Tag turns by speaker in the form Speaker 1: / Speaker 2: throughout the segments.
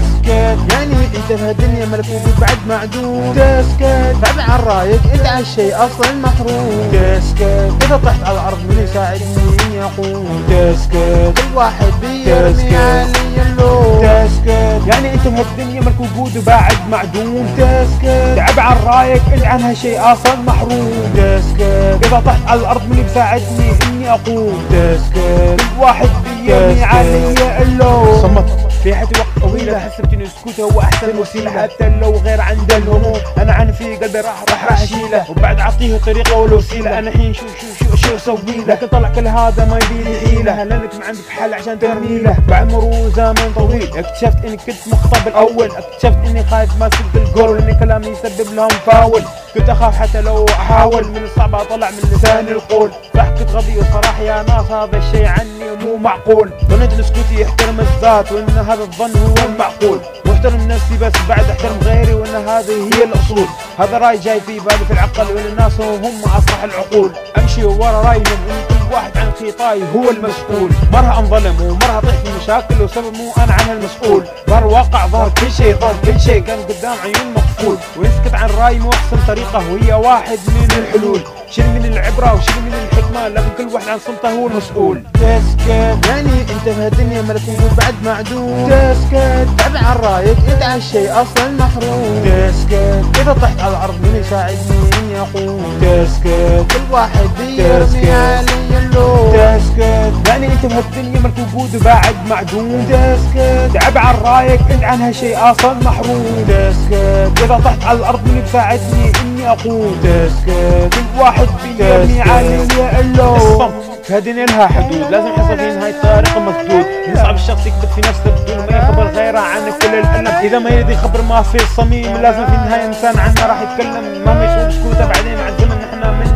Speaker 1: تسكت. يعني انت بهالدنيا ملك وجود بعد معدوم تسكت. بعد عن رأيك انت عالشي أصلا محروم تسكت. إذا طحت على الأرض من يساعدني إني اقوم تسكت. كل واحد بيرمي علي اللوم. تسكت. يعني انت بهالدنيا ملك وجود وبعد معدوم. تسكت. تعب عن رأيك انت عن هالشي أصلا محروم. تسكت. إذا طحت على الأرض من بيساعدني إني اقوم تسكت. كل واحد بيرمي علي اللوم. صمت. في حياتي وقت طويلة حسبت انه سكوته هو أحسن وسيلة. حتى لو غير عنده الهموم أنا عن في قلبي راح راح راح أشيله. وبعد أعطيه طريقة والوسيلة. أنا الحين شو شو شو شو أسوي له؟ لكن طلع كل هذا ما يبي لي حيلة. لانك ما عندك حل عشان ترميله بعد مرور زمن طويل. اكتشفت إني كنت مخطئ بالأول. اكتشفت إني خايف ما سد الجول لأن كلامي يسبب لهم فاول. كنت أخاف حتى لو أحاول من الصعب أطلع من لساني القول. صح كنت غبي وصراحة يا ناس هذا الشيء عني مو معقول. ظنيت ان سكوتي يحترم الذات وإن هذا الظن هو المعقول. واحترم نفسي بس بعد احترم غيري وإن هذه هي الأصول. هذا رأي جاي في بالي في العقل وإن الناس هم اصلح العقول. أمشي ورا رأي من إن كل واحد عن خطاي هو المسؤول. مرة انظلم ومرة اطيح في مشاكل وسبب مو أنا عنها المسؤول. مرة واقع ظهر كل شيء ظهر كل شيء. كان قدام عيون مقفول. ويسكت عن رأي مو احسن طريقة وهي واحد من الحلول. شيل من العبرة وشيل من الحكمة لكن كل واحد عن صمته هو المسؤول. تسكت. يعني أنت بهالدنيا ملك وجود بعد معدوم تسكت. بعد عن رأيك انت عالشي أصلا محروم. تسكت. إذا طحت على الأرض من يساعدني اني اقوم تسكت. كل واحد بيرمي علي. انت بهالدنيا ملك وجود وبعد معدوم. تسكت تعب عن رايك انت عن هالشي أصلا محروم. تسكت إذا طحت على الأرض من يساعدني إني اقوم تسكت كل واحد علي اللوم الصمت هذه لها حدود. لازم يحصل في نهاية الطريق مسدود يصعب الشخص يكتب في نفسه بدون ما يخبر غيره عن كل الألم. إذا ما يريد يخبر ما في الصميم لازم في النهاية إنسان عنه راح يتكلم. مهما يكون سكوته بعدين مع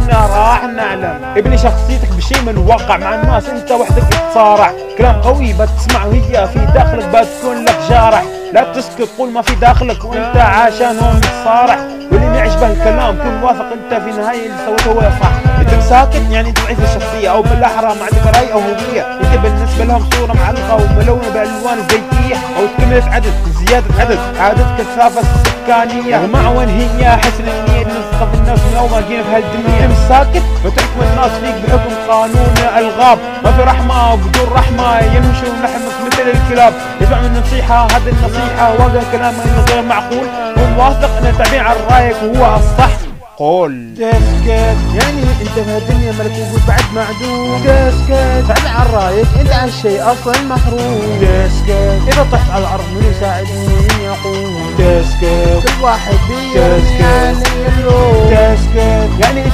Speaker 1: منا راح نعلم. ابني شخصيتك بشيء من الواقع مع الناس انت وحدك تصارع كلام قوي بتسمعه هي في داخلك بتكون لك جارح. لا تسكت قول ما في داخلك وانت عشانهم تصارع واللي ما يعجبه الكلام كن واثق انت في النهاية اللي سويته هو صح انت مساكت يعني ضعيف الشخصية أو بالاحرى ما عندك راي أو هوية. انت بالنسبة لهم صورة معلقة وملونة بالالوان الزيتية أو تكملة عدد زيادة عدد عادة كثافة السكانية. ومع وين هي؟ حسن النية نسقط الناس من أول ما جينا في هالدنيا. انت مساكت وتحكم الناس فيك بحكم قانون الغاب. ما في رحمة وبدون رحمة يمشوا لحمك مثل الكلاب. يسمع من النصيحة هذه النصيحة واجه كلام إنه غير معقول. كن واثق إن التعبير عن رايك هو الصح. قول. تسكت يعني أنت بهالدنيا ملك وجود بعد معدوم. تسكت بعد عن رايك أنت عن شيء أصلا محروم تسكت إذا طحت على الأرض من يساعدني اني اقوم تسكت كل واحد يعني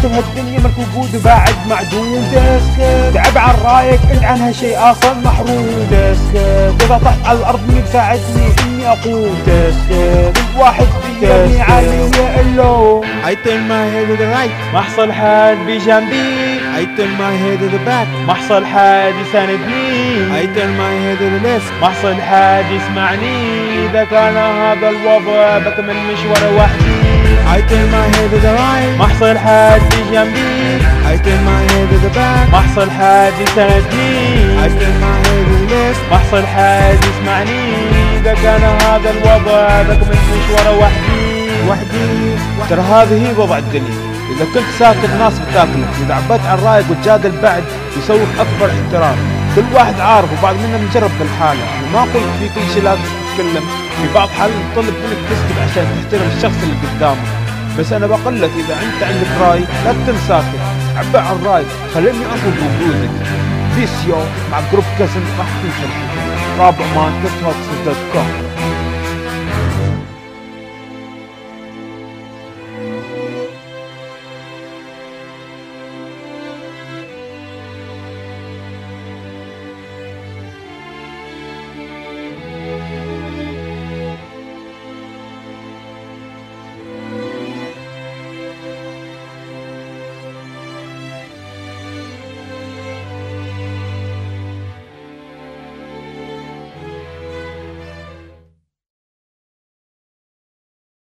Speaker 1: انت بهالدنيا ملك وجود بعد معدوم تسكت تعب عن رايك انت عن هالشيء أصلا محروم تسكت إذا طحت على الأرض من يساعدني إني اقوم تسكت كل واحد بيرمي علي اللوم
Speaker 2: I turn my head to the right.
Speaker 1: ما حصل حد بجنبي.
Speaker 2: I turn my head to the back.
Speaker 1: ما حصل حد يساندني.
Speaker 2: I turn my head to the left.
Speaker 1: ما حصل حد يسمعني. إذا كان هذا الوضع بكمل مشوار وحدي.
Speaker 2: I turn my head to the right.
Speaker 1: ما حصل حد بجنبي
Speaker 2: I turn my head to the back.
Speaker 1: ما حصل حد يساندني
Speaker 2: I turn my head to the left.
Speaker 1: ما حصل حد يسمعني إذا كان هذا الوضع بكمل مشوار وحدي.
Speaker 2: وحدي.
Speaker 1: ترى هذه هي وضع الدنيا إذا كنت ساكت ناس بتاكلك إذا عبيت عن رأيك وتجادل بعد يسويك أكبر احترام. كل واحد عارف وبعض منا مجرب بالحالة. أنا ما قلت في كل شيء لازم تتكلم في بعض حال طلب منك تسكت عشان تحترم الشخص اللي قدامك. بس أنا بقول لك إذا أنت عندك رأي لا تتم ساكت عبر عن رايك خليني أخذ وجودك. فيسيو مع جروب كاسن راح تنشر رابع مان دوت كوم